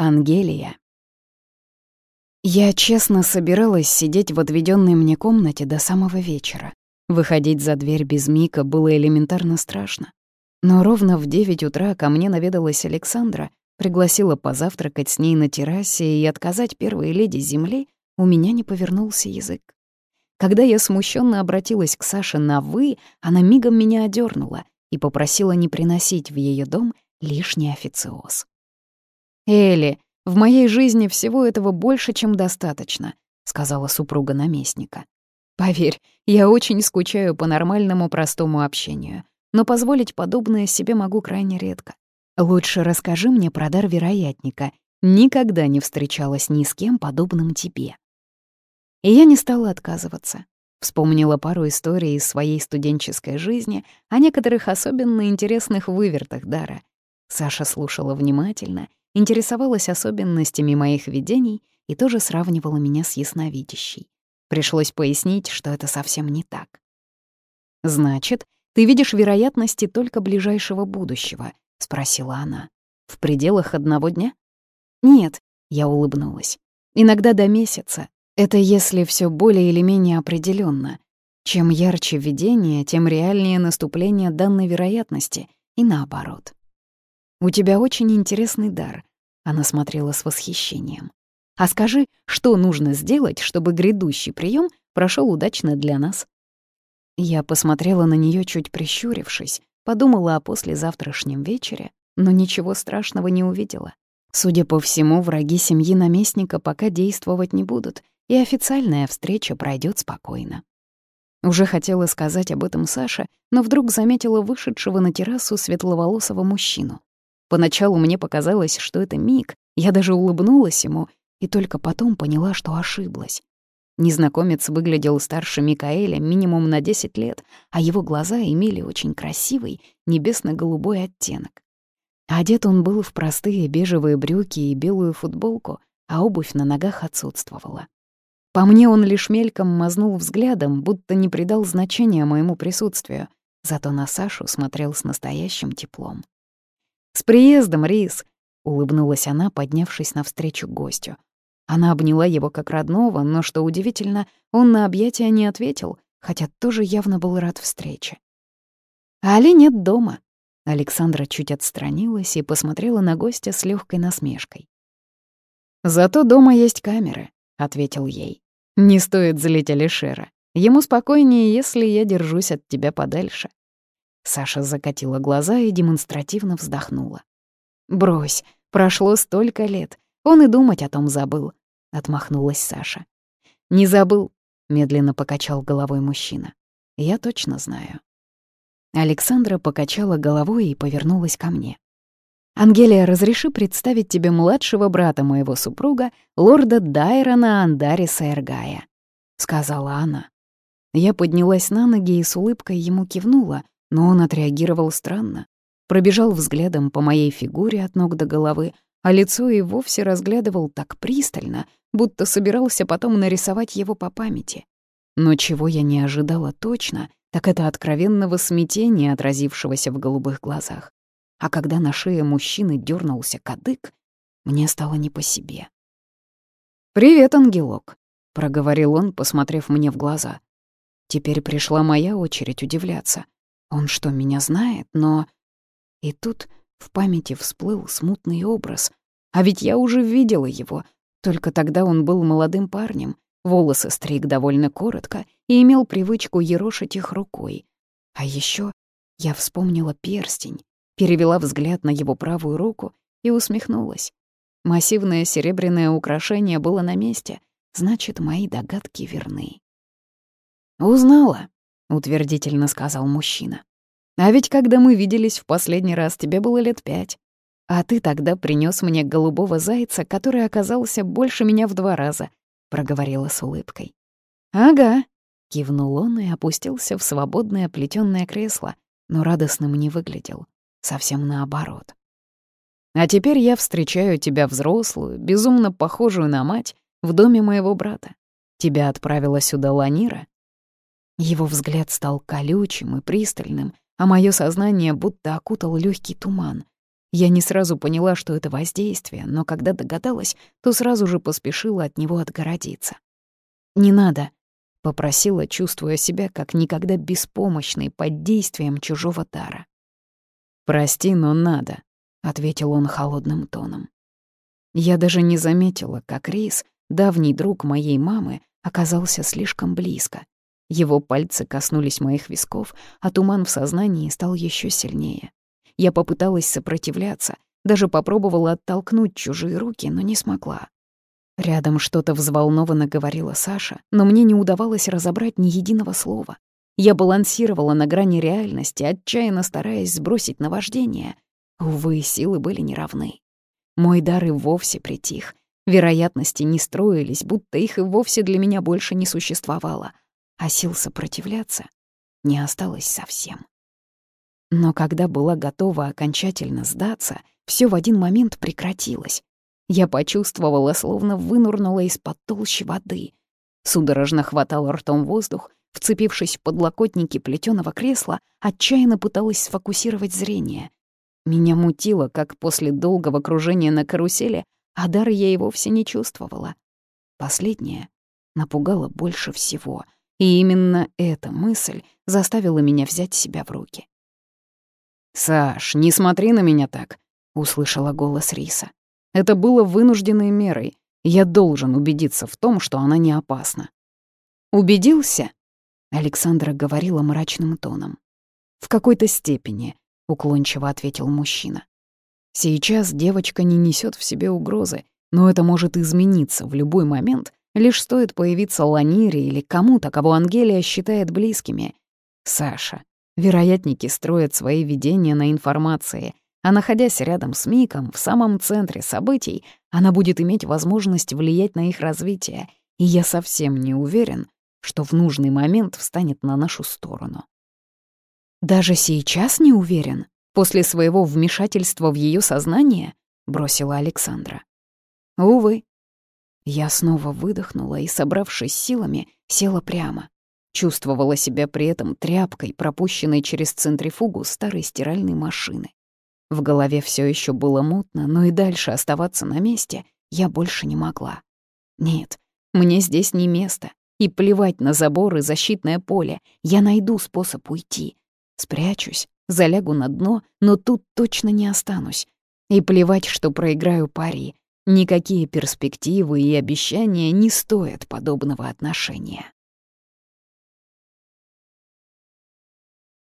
Ангелия. Я честно собиралась сидеть в отведенной мне комнате до самого вечера. Выходить за дверь без Мика было элементарно страшно. Но ровно в девять утра ко мне наведалась Александра, пригласила позавтракать с ней на террасе и отказать первой леди земли у меня не повернулся язык. Когда я смущенно обратилась к Саше на «вы», она мигом меня одернула и попросила не приносить в ее дом лишний официоз. «Элли, в моей жизни всего этого больше, чем достаточно», — сказала супруга наместника. «Поверь, я очень скучаю по нормальному простому общению, но позволить подобное себе могу крайне редко. Лучше расскажи мне про дар вероятника. Никогда не встречалась ни с кем подобным тебе». И я не стала отказываться. Вспомнила пару историй из своей студенческой жизни о некоторых особенно интересных вывертах дара. Саша слушала внимательно интересовалась особенностями моих видений и тоже сравнивала меня с ясновидящей. Пришлось пояснить, что это совсем не так. «Значит, ты видишь вероятности только ближайшего будущего?» — спросила она. «В пределах одного дня?» «Нет», — я улыбнулась. «Иногда до месяца. Это если все более или менее определенно. Чем ярче видение, тем реальнее наступление данной вероятности, и наоборот. У тебя очень интересный дар. Она смотрела с восхищением. А скажи, что нужно сделать, чтобы грядущий прием прошел удачно для нас? Я посмотрела на нее чуть прищурившись, подумала о послезавтрашнем вечере, но ничего страшного не увидела. Судя по всему, враги семьи наместника пока действовать не будут, и официальная встреча пройдет спокойно. Уже хотела сказать об этом Саше, но вдруг заметила вышедшего на террасу светловолосого мужчину. Поначалу мне показалось, что это миг, я даже улыбнулась ему, и только потом поняла, что ошиблась. Незнакомец выглядел старше Микаэля минимум на 10 лет, а его глаза имели очень красивый небесно-голубой оттенок. Одет он был в простые бежевые брюки и белую футболку, а обувь на ногах отсутствовала. По мне он лишь мельком мазнул взглядом, будто не придал значения моему присутствию, зато на Сашу смотрел с настоящим теплом. «С приездом, Рис!» — улыбнулась она, поднявшись навстречу гостю. Она обняла его как родного, но, что удивительно, он на объятия не ответил, хотя тоже явно был рад встрече. А Али нет дома. Александра чуть отстранилась и посмотрела на гостя с легкой насмешкой. «Зато дома есть камеры», — ответил ей. «Не стоит злить Алишера. Ему спокойнее, если я держусь от тебя подальше. Саша закатила глаза и демонстративно вздохнула. «Брось, прошло столько лет. Он и думать о том забыл», — отмахнулась Саша. «Не забыл», — медленно покачал головой мужчина. «Я точно знаю». Александра покачала головой и повернулась ко мне. «Ангелия, разреши представить тебе младшего брата моего супруга, лорда Дайрона Андариса Эргая», — сказала она. Я поднялась на ноги и с улыбкой ему кивнула, но он отреагировал странно. Пробежал взглядом по моей фигуре от ног до головы, а лицо и вовсе разглядывал так пристально, будто собирался потом нарисовать его по памяти. Но чего я не ожидала точно, так это откровенного смятения, отразившегося в голубых глазах. А когда на шее мужчины дернулся кадык, мне стало не по себе. «Привет, ангелок», — проговорил он, посмотрев мне в глаза. Теперь пришла моя очередь удивляться — он что, меня знает? Но... И тут в памяти всплыл смутный образ. А ведь я уже видела его. Только тогда он был молодым парнем, волосы стриг довольно коротко и имел привычку ерошить их рукой. А еще я вспомнила перстень, перевела взгляд на его правую руку и усмехнулась. Массивное серебряное украшение было на месте, значит, мои догадки верны. «Узнала», — утвердительно сказал мужчина. «А ведь когда мы виделись в последний раз, тебе было лет пять. А ты тогда принес мне голубого зайца, который оказался больше меня в два раза», — проговорила с улыбкой. «Ага», — кивнул он и опустился в свободное плетённое кресло, но радостным не выглядел. Совсем наоборот. «А теперь я встречаю тебя взрослую, безумно похожую на мать, в доме моего брата. Тебя отправила сюда Ланира, его взгляд стал колючим и пристальным, а мое сознание будто окутал легкий туман. Я не сразу поняла, что это воздействие, но когда догадалась, то сразу же поспешила от него отгородиться. «Не надо», — попросила, чувствуя себя как никогда беспомощной под действием чужого дара. «Прости, но надо», — ответил он холодным тоном. Я даже не заметила, как Рис, давний друг моей мамы, оказался слишком близко. Его пальцы коснулись моих висков, а туман в сознании стал еще сильнее. Я попыталась сопротивляться, даже попробовала оттолкнуть чужие руки, но не смогла. Рядом что-то взволнованно говорила Саша, но мне не удавалось разобрать ни единого слова. Я балансировала на грани реальности, отчаянно стараясь сбросить наваждение. Увы, силы были неравны. Мой дар и вовсе притих. Вероятности не строились, будто их и вовсе для меня больше не существовало. А сил сопротивляться не осталось совсем. Но когда была готова окончательно сдаться, все в один момент прекратилось. Я почувствовала, словно вынурнула из-под толщи воды. Судорожно хватала ртом воздух, вцепившись в подлокотники плетеного кресла, отчаянно пыталась сфокусировать зрение. Меня мутило, как после долгого кружения на карусели, а дары я и вовсе не чувствовала. Последнее напугало больше всего, и именно эта мысль заставила меня взять себя в руки. «Саш, не смотри на меня так», — услышала голос Риса. «Это было вынужденной мерой. Я должен убедиться в том, что она не опасна». «Убедился?» Александра говорила мрачным тоном. «В какой-то степени», — уклончиво ответил мужчина. «Сейчас девочка не несет в себе угрозы, но это может измениться в любой момент, лишь стоит появиться Ланире или кому-то, кого Ангелия считает близкими. Саша, вероятники строят свои видения на информации, а находясь рядом с Миком, в самом центре событий, она будет иметь возможность влиять на их развитие, и я совсем не уверен, что в нужный момент встанет на нашу сторону. «Даже сейчас не уверен? После своего вмешательства в ее сознание?» — бросила Александра. «Увы». Я снова выдохнула и, собравшись силами, села прямо. Чувствовала себя при этом тряпкой, пропущенной через центрифугу старой стиральной машины. В голове все еще было мутно, но и дальше оставаться на месте я больше не могла. Нет, мне здесь не место. И плевать на забор и защитное поле. Я найду способ уйти. Спрячусь, залягу на дно, но тут точно не останусь. И плевать, что проиграю пари. Никакие перспективы и обещания не стоят подобного отношения.